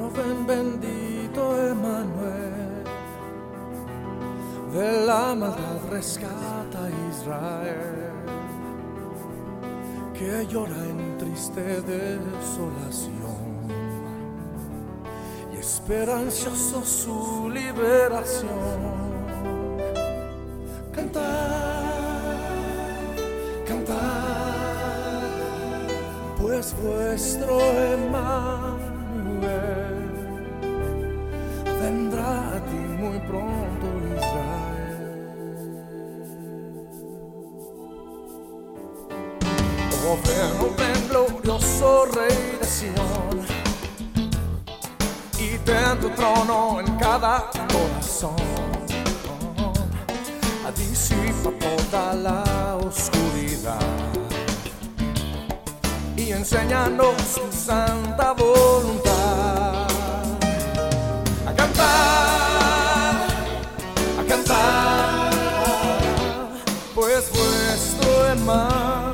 Nos ven bendito Emanuel, de la maldad rescata Israel, que llora en triste desolación. Y esperancioso su liberación. Cantar, cantar, pues vuestro Emanuel vendrá a ti muy pronto, Israel. Oh, oh, ven, glorioso Rey de Sion, y ten tu trono en cada corazón. Disipa toda la oscuridad y enséñanos tu santa voluntad pues vuestro Emmanuel